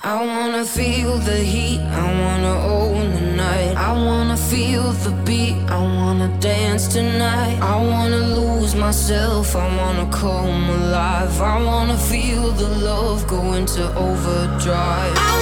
I wanna feel the heat, I wanna own the night. I wanna feel the beat, I wanna dance tonight. I wanna lose myself, I wanna come alive. I wanna feel the love go into overdrive. I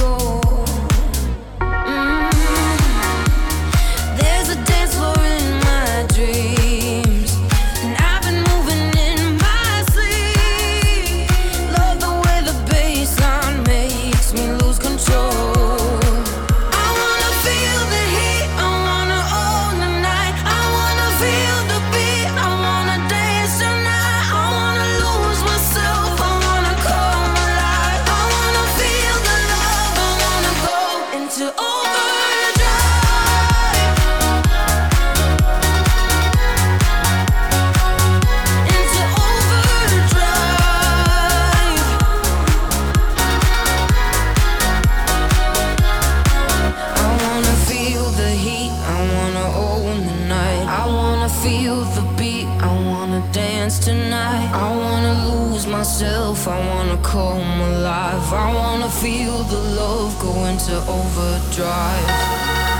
I wanna own the night. I wanna feel the beat, I wanna dance tonight. I wanna lose myself, I wanna come alive. I wanna feel the love go into overdrive.